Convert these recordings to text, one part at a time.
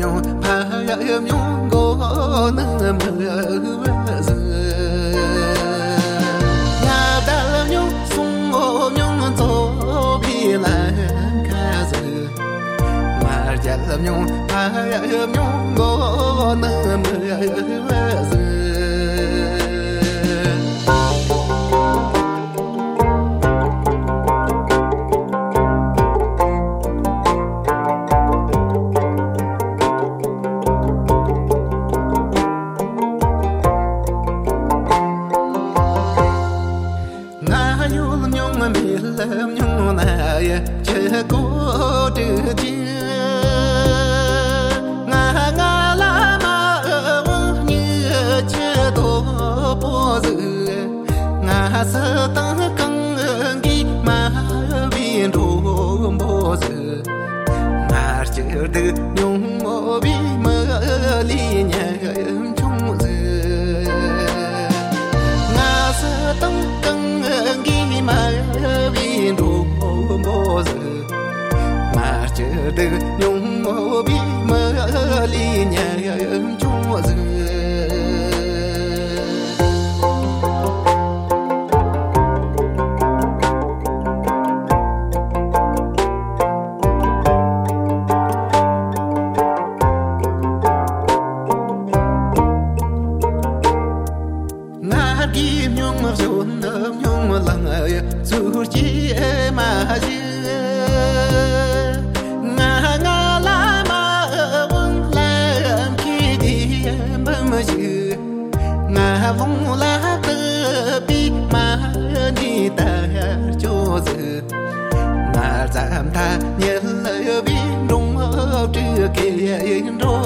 ཡོད ཡོད ཡོད ཡོད ཡོད ཡོད nhung à ươm nhung gô nơm ươm nhung nhung mi lem nhung na ye che ko de ji sơ ta căng nghi mà viên đồ bố giờ mà chờ từ nhung mô bi mơ ly nhà ấm chung giờ ngà sơ tăng căng nghi mà viên đồ bố giờ mà chờ từ nhung mô bi mơ ly nhà ấm chung giờ mar gi nyong mar zon mà lang ya zur ji e ma ji nga nga la ma wong la am ki di ma ma ji nga wong la te bi ma ni ta ya cho zu nga zam ta nyel bi dong hao zhe ke ya yin ro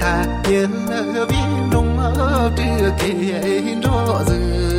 ta yên vi nung ơ tư kỳ rô dư